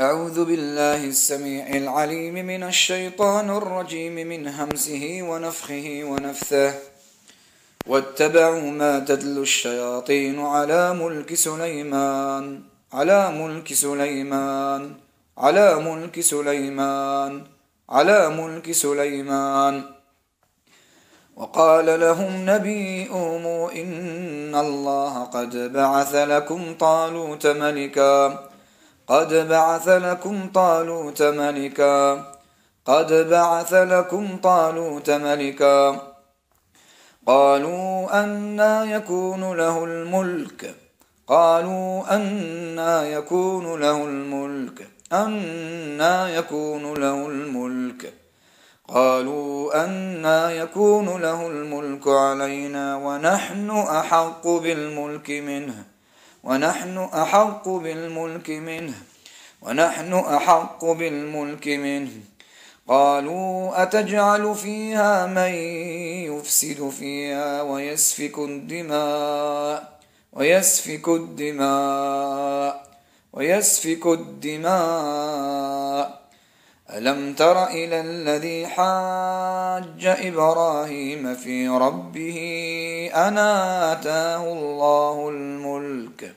أعوذ بالله السميع العليم من الشيطان الرجيم من همسه ونفخه ونفثه. واتبعوا ما تتلو الشياطين على ملك سليمان على ملك سليمان على ملك سليمان على ملك سليمان. وقال لهم نبيهم إن الله قد بعث لكم طالوت ملكا. قد بعث لكم طالوت ملكا. قد بعث لكم طالوت ملكا. قالوا أنا يكون له الملك. قالوا أنا يكون له الملك. أنا يكون له الملك. قالوا أنا يكون له الملك علينا ونحن أحق بالملك منه. ونحن أحق بالملك منه. ونحن أحق بالملك منه. قالوا أتجعل فيها من يفسد فيها ويسفك الدماء ويسفك الدماء ويسفك الدماء. ألم تر إلى الذي حاج إبراهيم في ربه أنا آتاه الله الملك؟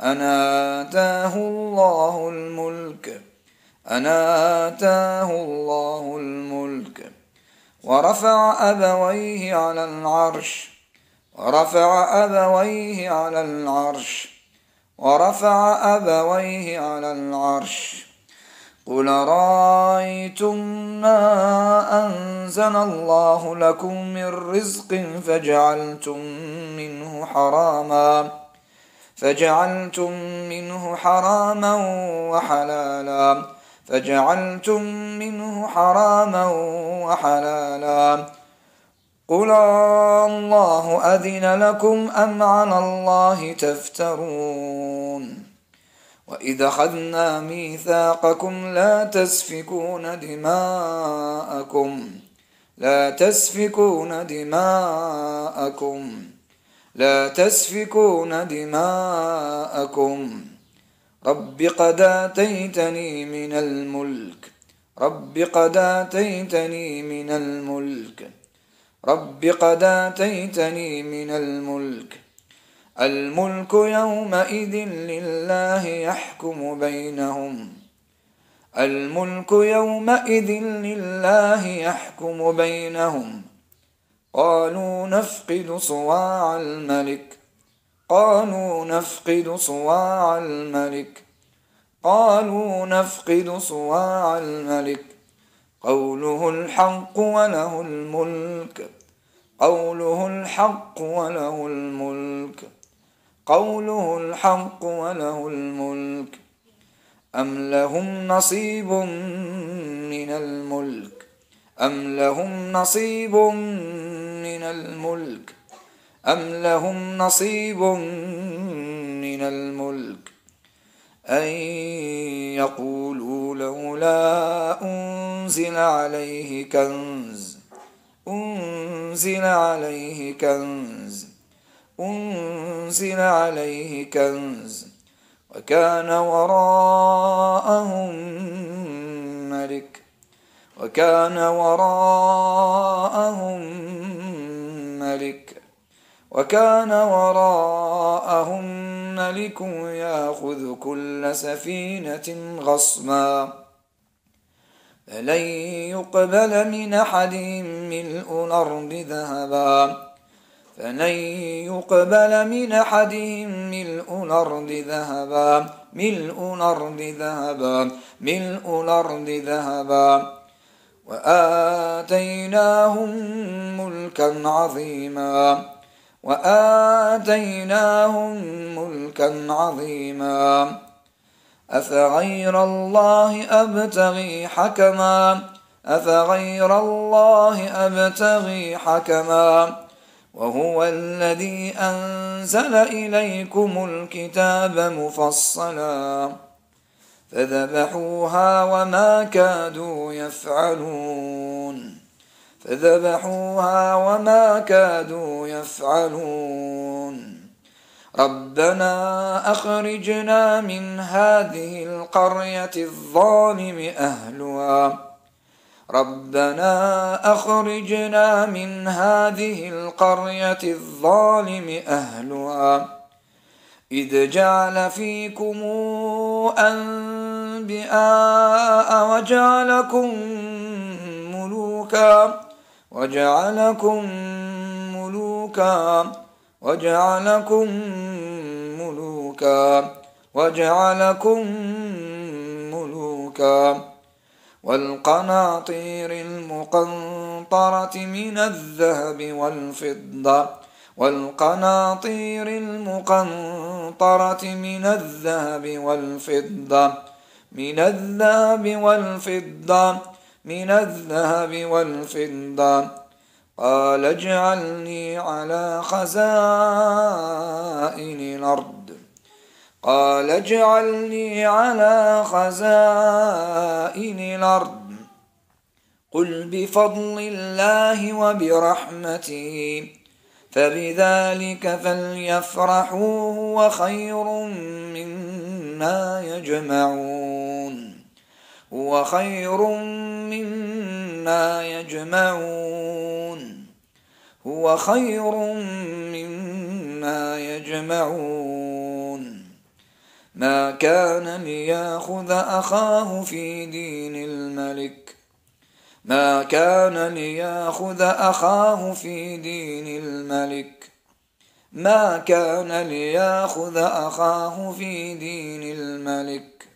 أنا آتاه الله الملك؟ أنا آتاه الله الملك؟ ورفع أبويه على العرش ورفع أبويه على العرش ورفع أبويه على العرش. قل رأيتم ما أنزل الله لكم من رزق فجعلتم منه حراما فجعلتم منه حراما وحلالا فجعلتم منه حراما وحلالا قل الله أذن لكم أم على الله تفترون وإذ أخذنا ميثاقكم لا تسفكون دماءكم لا تسفكون دماءكم لا تسفكون دماءكم رب قد آتيتني من الملك رب قد آتيتني من الملك رب قد آتيتني من الملك الملك يومئذ لله يحكم بينهم. الملك يومئذ لله يحكم بينهم. قالوا نفقد صواع الملك. قالوا نفقد صواع الملك. قالوا نفقد صواع الملك. قوله الحق وله الملك. قوله الحق وله الملك. قوله الحق وله الملك. أم لهم نصيب من الملك؟ أم لهم نصيب من الملك؟ أم لهم نصيب من الملك؟ أن يقولوا لولا أنزل عليه كنز أنزل عليه كنز. أنزل عليه كنز وكان وراءهم ملك وكان وراءهم ملك وكان وراءهم ملك يأخذ كل سفينة غصبا فلن يقبل من أحد ملء الأرض ذهبا فلن يقبل من أحدهم ملء الأرض ذهبا ملء الأرض ذهبا ملء الأرض ذهبا. وآتيناهم ملكا عظيما. وآتيناهم ملكا عظيما. أفغير الله أبتغي حكما؟ أفغير الله أبتغي حكما؟ وهو الذي أنزل إليكم الكتاب مفصلا فذبحوها وما كادوا يفعلون فذبحوها وما كادوا يفعلون ربنا أخرجنا من هذه القرية الظالم أهلها ربنا أخرجنا من هذه القرية الظالم أهلها. إذ جعل فيكم أنبئاء وجعلكم ملوكا وجعلكم ملوكا وجعلكم ملوكا وجعلكم ملوكا. والقناطير المقنطرة من الذهب والفضة والقناطير المقنطرة من الذهب والفضة من الذهب والفضة من الذهب والفضة. قال اجعلني على خزائن الأرض. قال اجعلني على خزائن الأرض. قل بفضل الله وبرحمته فبذلك فليفرحوا هو خير مما يجمعون هو خير مما يجمعون هو خير مما يجمعون. ما كان ليأخذ أخاه في دين الملك. ما كان ليأخذ أخاه في دين الملك. ما كان ليأخذ أخاه في دين الملك.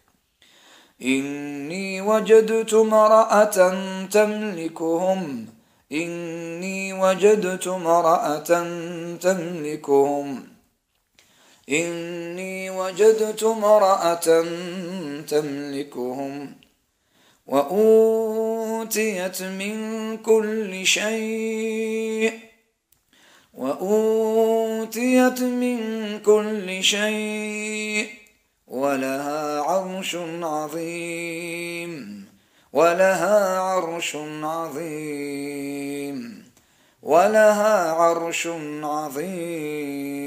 إني وجدت امرأة تملكهم. إني وجدت امرأة تملكهم. إني وجدت امرأة تملكهم وأوتيت من كل شيء وأوتيت من كل شيء ولها عرش عظيم ولها عرش عظيم ولها عرش عظيم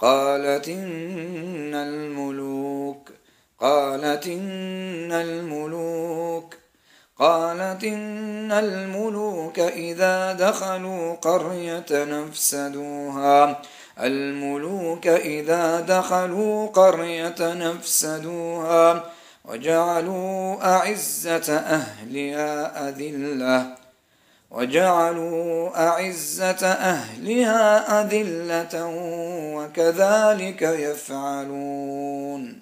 قالت إن الملوك قالت إن الملوك قالت إن الملوك إذا دخلوا قرية نفسدوها. الملوك إذا دخلوا قرية نفسدوها وجعلوا أعزة أهلها أذلة. وجعلوا أعزة أهلها أذلة وكذلك يفعلون.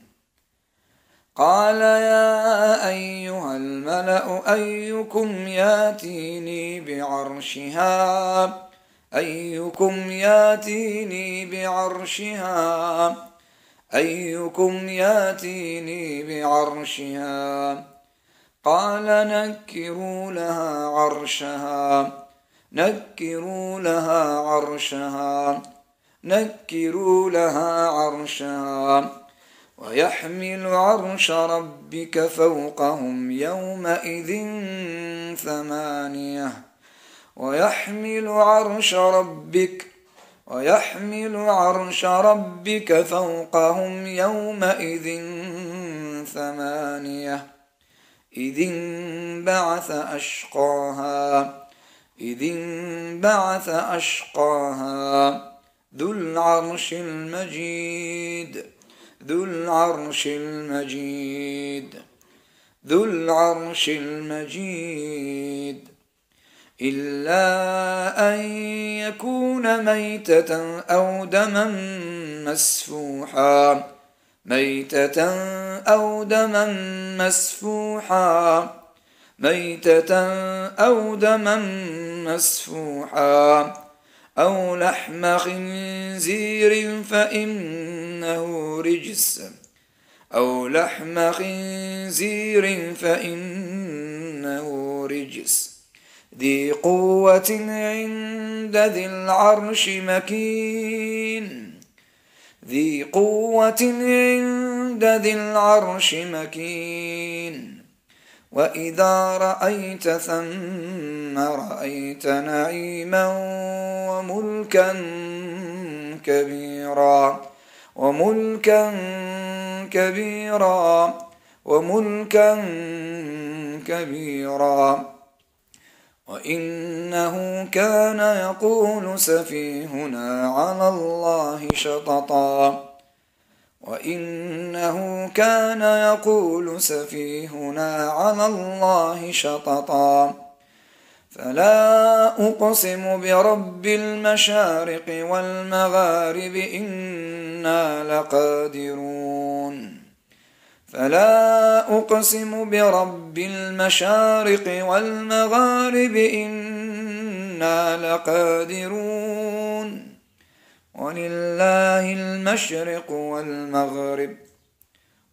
قال يا أيها الملأ أيكم ياتيني بعرشها أيكم ياتيني بعرشها أيكم ياتيني بعرشها. قال نكروا لها عرشها نكروا لها عرشها نكروا لها عرشها. ويحمل عرش ربك فوقهم يومئذ ثمانية. ويحمل عرش ربك ويحمل عرش ربك فوقهم يومئذ ثمانية. إذ انبعث أشقاها إذ انبعث أشقاها. ذو العرش المجيد ذو العرش المجيد ذو العرش المجيد. إلا أن يكون ميتة أو دما مسفوحا. ميتة أو دما مسفوحا. ميتة أو دما مسفوحا. أو لحم خنزير فإنه رجس. أو لحم خنزير فإنه رجس. ذي قوة عند ذي العرش مكين. ذي قوة عند ذي العرش مكين. وإذا رأيت ثم رأيت نعيما وملكا كبيرا وملكا كبيرا وملكا كبيرا. وإنه كان يقول سفيهنا على الله شططا. وإنه كان يقول سفيهنا على الله شططا. فلا أقسم برب المشارق والمغارب إنا لقادرون. فلا أقسم برب المشارق والمغارب إنا لقادرون. ولله المشرق والمغرب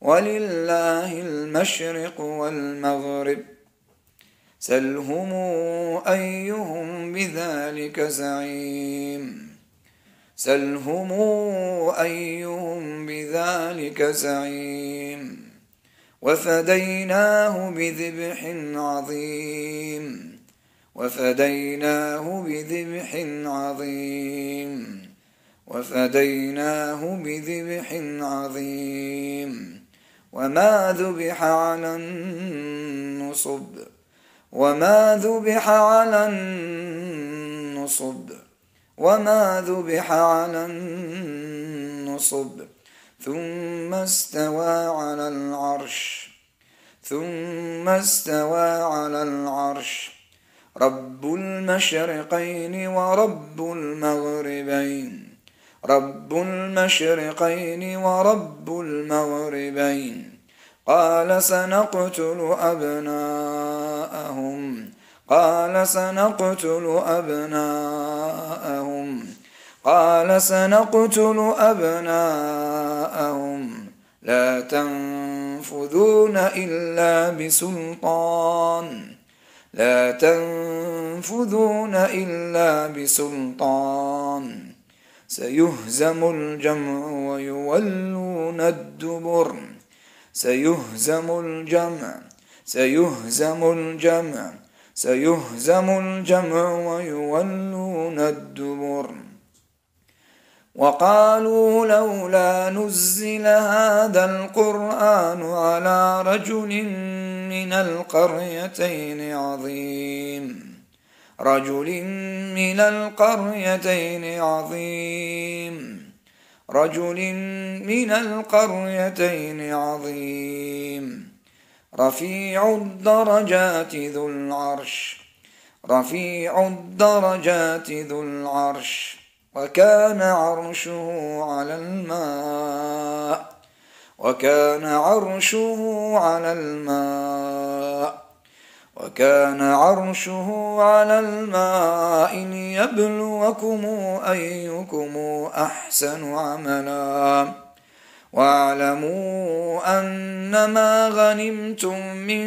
ولله المشرق والمغرب. سلهم أيهم بذلك زعيم. سلهم أيهم بذلك زعيم. وفديناه بذبح عظيم. وفديناه بذبح عظيم. وفديناه بذبح عظيم. وما ذبح على النصب. وما ذبح على النصب. وما ذبح على النصب. ثم استوى على العرش. ثم استوى على العرش. رب المشرقين ورب المغربين. رب المشرقين ورب المغربين. قال سنقتل أبناءهم. قال سنقتل أبناءهم. قال سنقتل أبناءهم. لا تنفذون إلا بسلطان. لا تنفذون إلا بسلطان. سيهزم الجمع ويولون الدبر. سيهزم الجمع سيهزم الجمع سيهزم الجمع ويولون الدبر. وقالوا لولا نزل هذا القرآن على رجل من القريتين عظيم. رجل من القريتين عظيم. رجل من القريتين عظيم. رفيع الدرجات ذو العرش. رفيع الدرجات ذو العرش. وكان عرشه على الماء وكان عرشه على الماء وكان عرشه على الماء ليبلوكم أيكم أحسن عملا. واعلموا أنما غنمتم من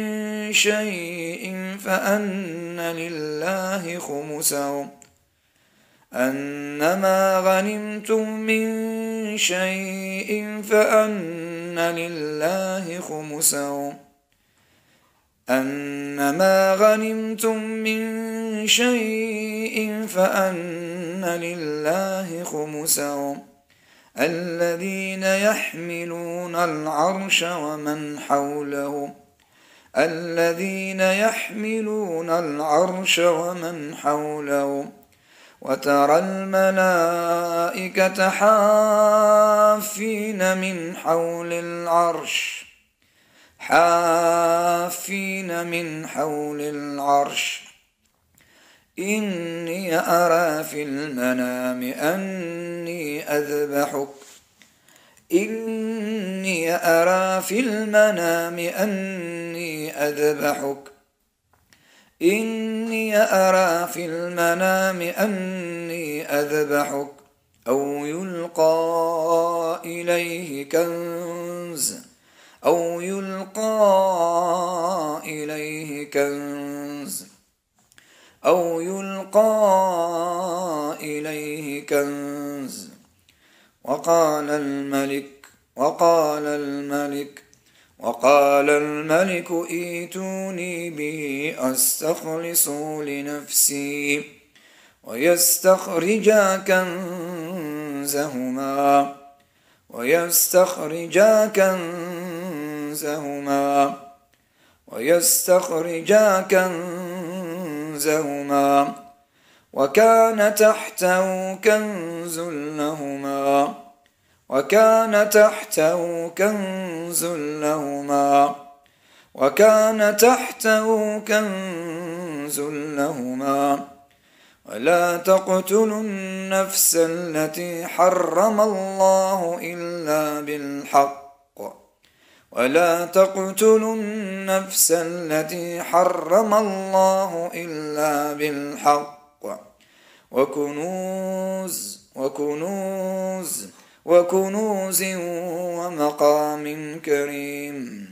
شيء فأن لله خمسه. أنما غنمتم من شيء فأن لله خمسه. أنما غنمتم من شيء فأن لله خمسه. الذين يحملون العرش ومن حوله. الذين يحملون العرش ومن حوله. وترى الملائكة حافين من حول العرش. حافين من حول العرش. إني أرى في المنام أني أذبحك. إني أرى في المنام أني أذبحك. إني أرى في المنام أني أذبحك أو يلقى إليه كنز أو يلقى إليه كنز أو يلقى إليه كنز وقال الملك وقال الملك وقال الملك ايتوني به استخلصوا لنفسي ويستخرجا كنزهما ويستخرجا كنزهما ويستخرجا كنزهما وكان تحته كنز لهما وكان تحته كنز لهما وكان تحته كنز لهما ولا تقتلوا النفس التي حرم الله إلا بالحق ولا تقتلوا النفس التي حرم الله إلا بالحق وكنوز وكنوز وكنوز ومقام كريم.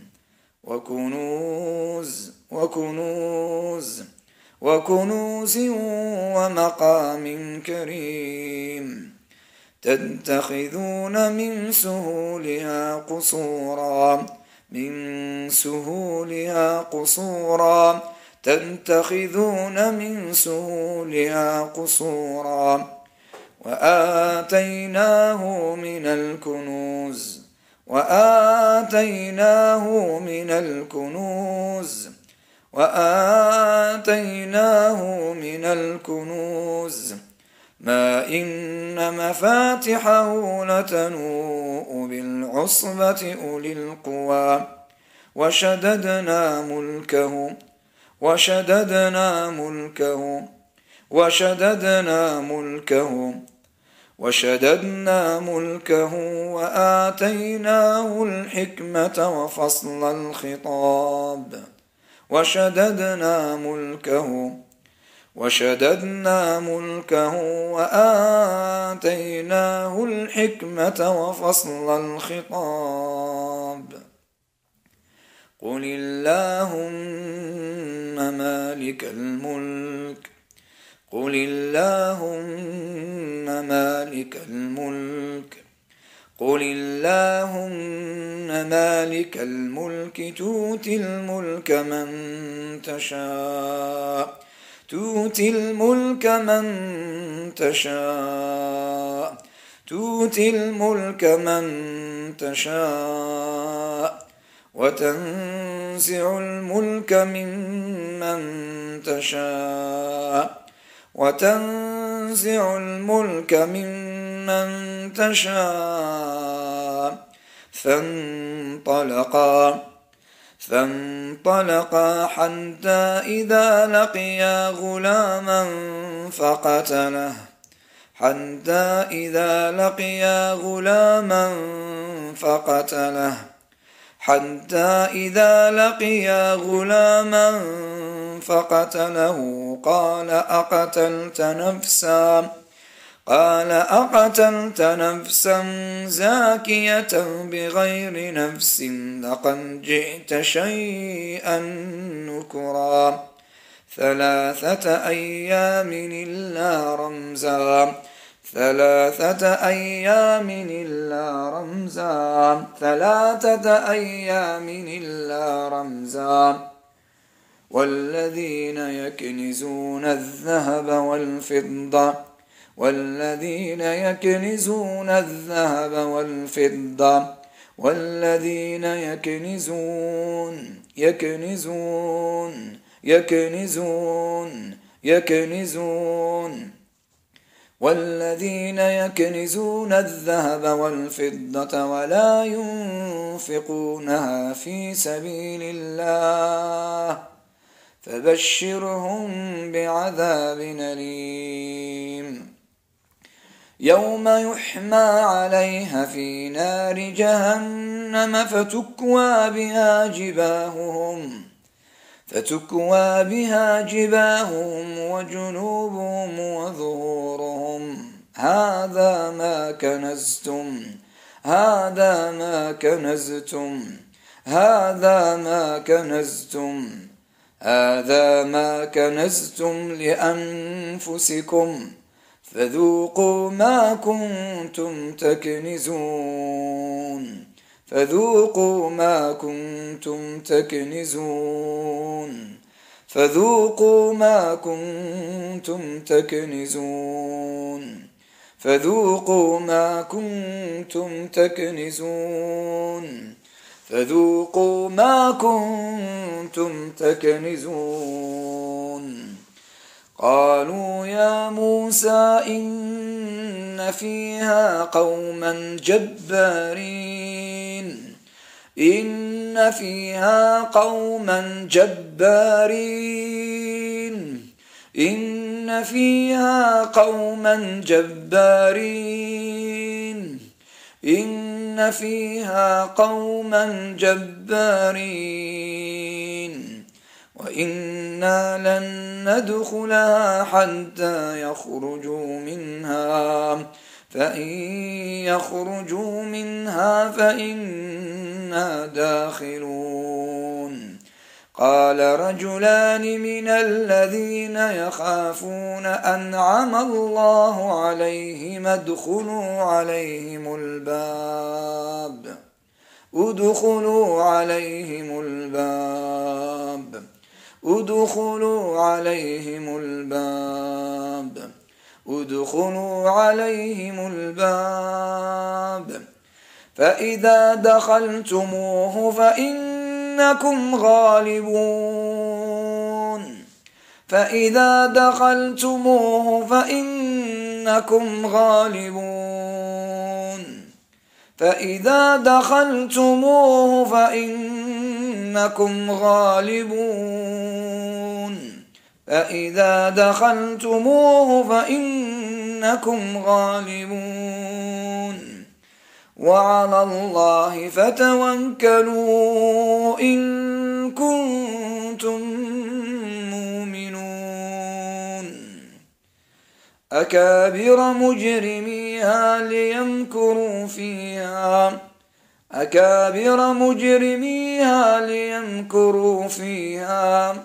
وكنوز وكنوز وكنوز ومقام كريم. تتخذون من سهولها قصورا من سهولها قصورا. تتخذون من سهولها قصورا. وآتيناه من الكنوز وآتيناه من الكنوز وآتيناه من الكنوز. ما إن مفاتحه لتنوء بالعصبة أولي القوى. وشددنا ملكه وشددنا ملكه وشددنا ملكه. وشددنا ملكه وآتيناه الحكمة وفصل الخطاب. وشددنا ملكه وشددنا ملكه وآتيناه الحكمة وفصل الخطاب. قل اللهم مالك الملك قل اللهم مالك الملك. قل اللهم مالك الملك تؤتي الملك من تشاء تؤتي الملك من تشاء تؤتي الملك من تشاء وتنزع الملك ممن تشاء وتنزع الملك ممن تشاء. فانطلقا فانطلقا حتى إذا لقيا غلاما فقتله. حتى إذا لقيا غلاما فقتله. حتى إذا لقيا غلاما فقتله. قال أقتلت نفسا. قال أقتلت نفسا زاكية بغير نفس. لقد جئت شيئا نكرا. ثلاثة أيام إلا رمزا. ثلاثة أيام إلا رمزا. ثلاثة أيام إلا رمزا. والذين يكنزون الذهب والفضة والذين يكنزون الذهب والفضة والذين يكنزون يكنزون يكنزون يكنزون والذين يكنزون الذهب والفضة ولا ينفقونها في سبيل الله. فبشرهم بعذاب أليم. يوم يحمى عليها في نار جهنم فتكوى بها جباههم فتكوى بها جباههم وجنوبهم وظهورهم. هذا ما كنزتم هذا ما كنزتم هذا ما كنزتم. هذا ما كنزتم لأنفسكم فذوقوا ما كنتم تكنزون فذوقوا ما كنتم تكنزون فذوقوا ما كنتم تكنزون فذوقوا ما كنتم تكنزون فذوقوا ما كنتم تكنزون. قالوا يا موسى إن فيها قوما جبارين. إن فيها قوما جبارين. إن فيها قوما جبارين. إن فيها قوما جبارين وإنا لن ندخلها حتى يخرجوا منها فإن يخرجوا منها فإنا داخلون قال رجلان من الذين يخافون أنعم الله عليهم ادخلوا عليهم الباب. ادخلوا عليهم الباب. ادخلوا عليهم الباب. ادخلوا عليهم الباب. فإذا دخلتموه فإنكم غالبون. فإذا دخلتموه فإنكم غالبون. فإذا دخلتموه فإنكم غالبون. فإذا دخلتموه فإنكم غالبون. وعلى الله فتوكلوا إن كنتم مؤمنون. أكابر مجرميها ليمكروا فيها. أكابر مجرميها ليمكروا فيها.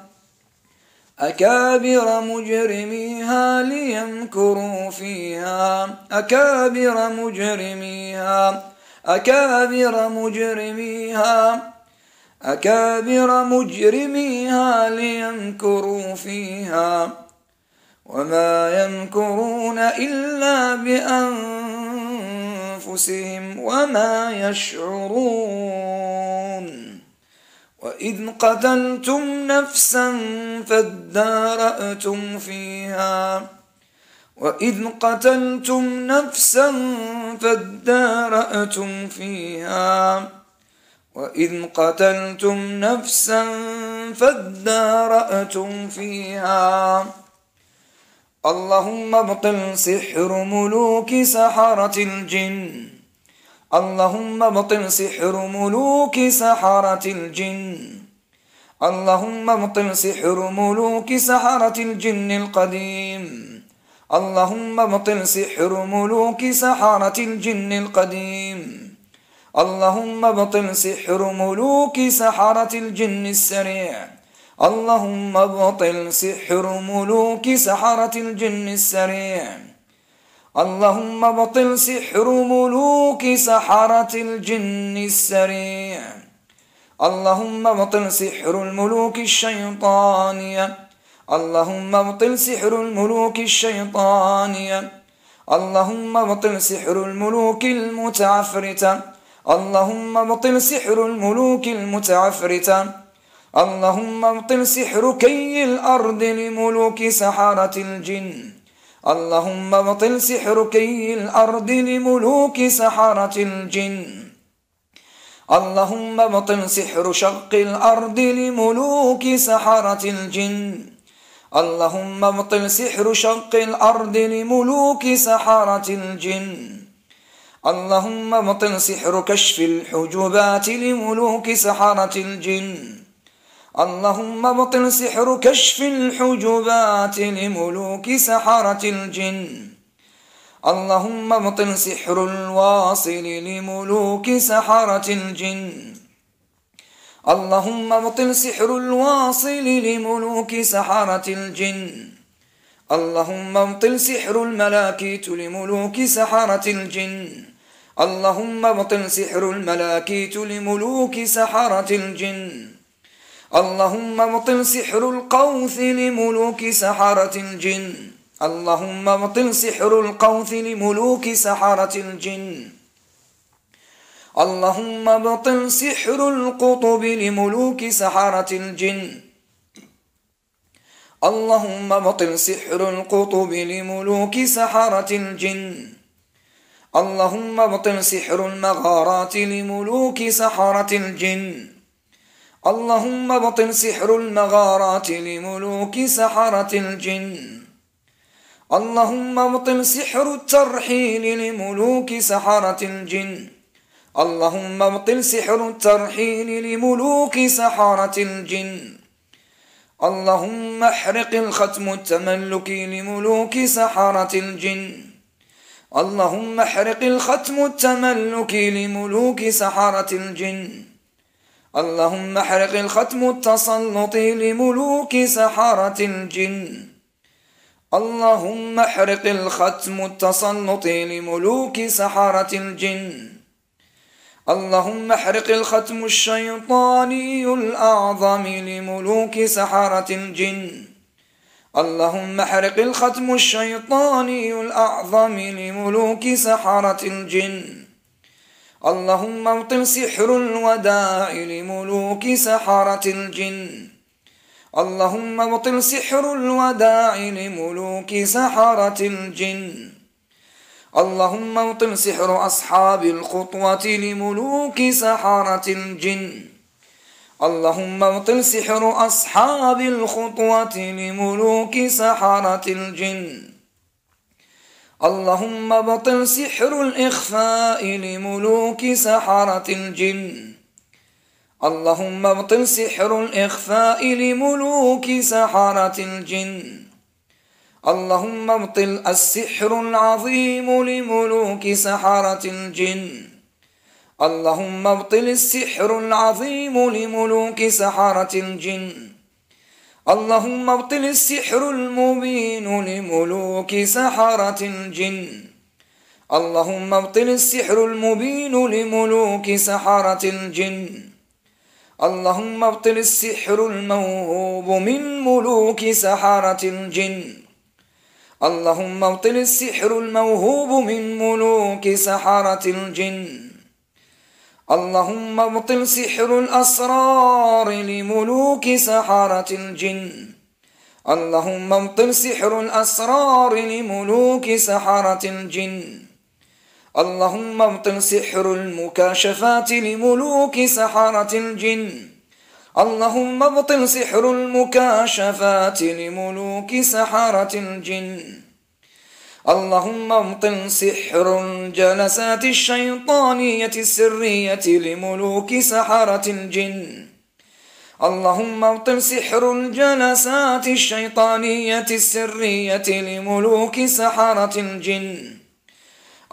أكابر مجرميها ليمكروا فيها. أكابر مجرميها أكابر مجرميها أكابر مجرميها ليمكروا فيها. وما يمكرون إلا بأنفسهم وما يشعرون. وإذ قتلتم نفسا فادارأتم فيها وإذ قتلتم نفسا فادارأتم فيها وإذ قتلتم نفسا فادارأتم فيها اللهم ابطل سحر ملوك سحرة الجن اللهم ابطل سحر ملوك سحرة الجن. اللهم ابطل سحر ملوك سحرة الجن القديم. اللهم ابطل سحر ملوك سحرة الجن القديم. اللهم ابطل سحر ملوك سحرة الجن السريع. اللهم ابطل سحر ملوك سحرة الجن السريع. اللهم ابطل سحر ملوك سحرة الجن السريع. اللهم ابطل سحر الملوك الشيطانية. اللهم ابطل سحر الملوك الشيطانية. اللهم ابطل سحر الملوك المتعفرتة. اللهم ابطل سحر الملوك المتعفرتة. اللهم ابطل سحر كي الأرض لملوك سحرة الجن. اللهم أبطل سحر كي الأرض لملوك سحرة الجن. اللهم أبطل سحر شق الأرض لملوك سحرة الجن. اللهم أبطل سحر شق الأرض لملوك سحرة الجن. اللهم أبطل سحر كشف الحجبات لملوك سحرة الجن. اللهم ابطل سحر كشف الحجبات لملوك سحرة الجن. اللهم ابطل سحر الواصل لملوك سحرة الجن. اللهم ابطل سحر الواصل لملوك سحرة الجن. اللهم ابطل سحر الملاكيت لملوك سحرة الجن. اللهم ابطل سحر الملاكيت لملوك سحرة الجن. اللهم ابطل سحر القوث لملوك سحرة الجن. اللهم ابطل سحر القوث لملوك سحرة الجن. اللهم ابطل سحر القطب لملوك سحرة الجن. اللهم ابطل سحر القطب لملوك سحرة الجن. اللهم ابطل سحر المغارات لملوك سحرة الجن. اللهم ابطل سحر المغارات لملوك سحرة الجن. اللهم ابطل سحر الترحيل لملوك سحرة الجن. اللهم ابطل سحر الترحيل لملوك سحرة الجن. اللهم احرق الختم التملكي لملوك سحرة الجن. اللهم احرق الختم التملكي لملوك سحرة الجن. اللهم احرق الختم التسلطي لملوك سحرة الجن. اللهم احرق الختم التسلطي لملوك سحرة الجن. اللهم احرق الختم الشيطاني الأعظم لملوك سحرة الجن. اللهم احرق الختم الشيطاني الأعظم لملوك سحرة الجن. اللهم ابطل سحر الوداع لملوك سحرة الجن. اللهم ابطل سحر الوداع لملوك سحرة الجن. اللهم ابطل سحر أصحاب الخطوة لملوك سحرة الجن. اللهم ابطل سحر أصحاب الخطوة لملوك سحرة الجن. اللهم ابطل سحر الإخفاء لملوك سحرة الجن. اللهم ابطل سحر الإخفاء لملوك سحرة الجن. اللهم ابطل السحر العظيم لملوك سحرة الجن. اللهم ابطل السحر العظيم لملوك سحرة الجن. اللهم ابطل السحر المبين لملوك سحرة الجن. اللهم ابطل السحر المبين لملوك سحرة الجن. اللهم ابطل السحر الموهوب من ملوك سحرة الجن. اللهم ابطل السحر الموهوب من ملوك سحرة الجن. اللهم ابطل سحر الأسرار لملوك سحرة الجن. اللهم ابطل سحر الأسرار لملوك سحرة الجن. اللهم ابطل سحر المكاشفات لملوك سحرة الجن. اللهم ابطل سحر المكاشفات لملوك سحرة الجن. اللهم ابطل سحر الجلسات الشيطانية السرية لملوك سحرة الجن. اللهم ابطل سحر الجلسات الشيطانية السرية لملوك سحرة الجن.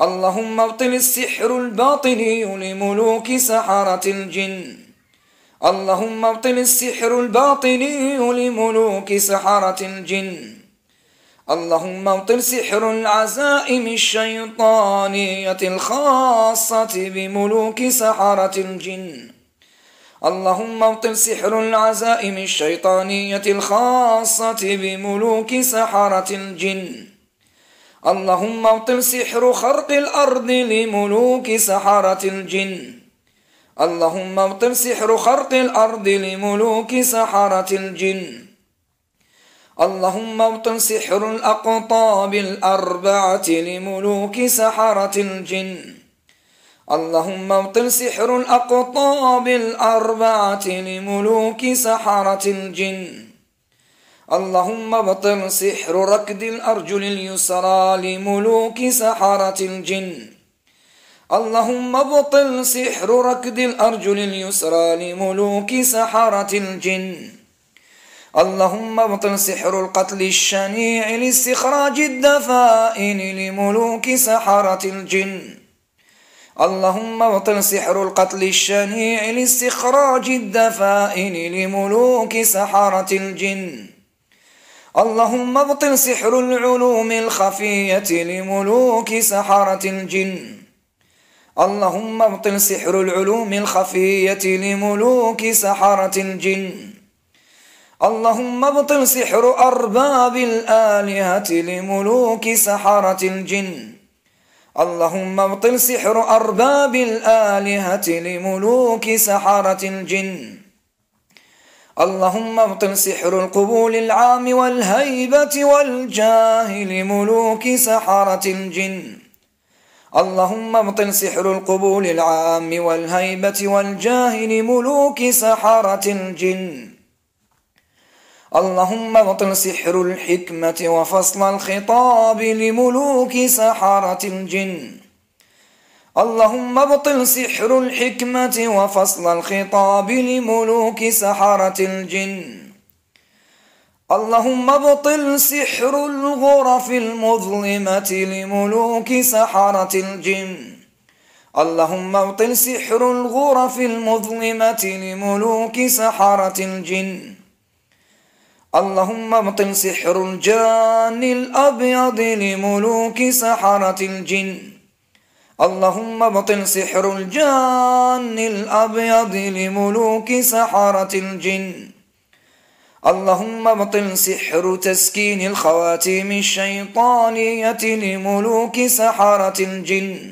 اللهم ابطل السحر الباطني لملوك سحرة الجن. اللهم ابطل السحر الباطني لملوك سحرة الجن. اللهم ابطل سحر العزائم الشيطانية الخاصة بملوك سحرة الجن. اللهم ابطل سحر العزائم الشيطانية الخاصة بملوك سحرة الجن. اللهم ابطل سحر خرق الأرض لملوك سحرة الجن. اللهم ابطل سحر خرق الأرض لملوك سحرة الجن. اللهم ابطل سحر الأقطاب الأربعة لملوك سحرة الجن. اللهم ابطل سحر الأقطاب الأربعة لملوك سحرة الجن. اللهم ابطل سحر ركد الأرجل اليسرى لملوك سحرة الجن. اللهم ابطل سحر ركد الأرجل اليسرى لملوك سحرة الجن. اللهم ابطل سحر القتل الشنيع لاستخراج الدفائن لملوك سحرة الجن. اللهم ابطل سحر القتل الشنيع لاستخراج الدفائن لملوك سحرة الجن. اللهم ابطل سحر العلوم الخفية لملوك سحرة الجن. اللهم ابطل سحر العلوم الخفية لملوك سحرة الجن. اللهم ابطل سحر أرباب الآلهة لملوك سحرة الجن. اللهم ابطل سحر أرباب الآلهة لملوك سحرة الجن. اللهم ابطل سحر القبول العام والهيبة والجاه لملوك سحرة الجن. اللهم ابطل سحر القبول العام والهيبة والجاه لملوك سحرة الجن. اللهم ابطل سحر الحكمة وفصل الخطاب لملوك سحرة الجن. اللهم ابطل سحر الحكمة وفصل الخطاب لملوك سحرة الجن. اللهم ابطل سحر الغرف المظلمة لملوك سحرة الجن. اللهم ابطل سحر الغرف المظلمة لملوك سحرة الجن. اللهم ابطل سحر الجان الأبيض لملوك سحرة الجن. اللهم ابطل سحر الجان الأبيض لملوك سحرة الجن. اللهم ابطل سحر تسكين الخواتيم الشيطانية لملوك سحرة الجن.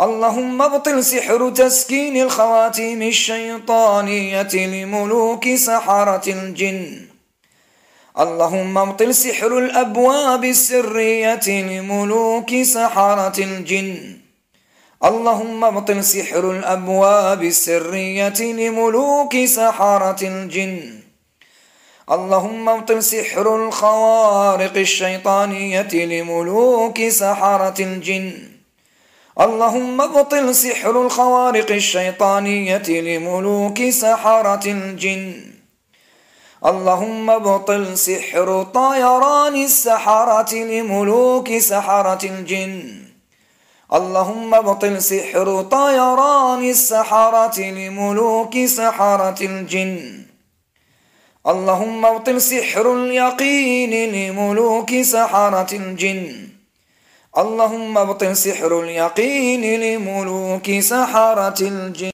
اللهم ابطل سحر تسكين الخواتيم الشيطانية لملوك سحرة الجن. اللهم أبطل سحر الأبواب السرية لملوك سحرة الجن. اللهم أبطل سحر الأبواب السرية لملوك سحرة الجن. اللهم أبطل سحر الخوارق الشيطانية لملوك سحرة الجن. اللهم أبطل سحر الخوارق الشيطانية لملوك سحرة الجن. اللهم ابطل سحر طيران السحرة لملوك سحرة الجن. اللهم ابطل سحر طيران السحرة لملوك سحرة الجن. اللهم ابطل سحر اليقين لملوك سحرة الجن. اللهم ابطل سحر اليقين لملوك سحرة الجن.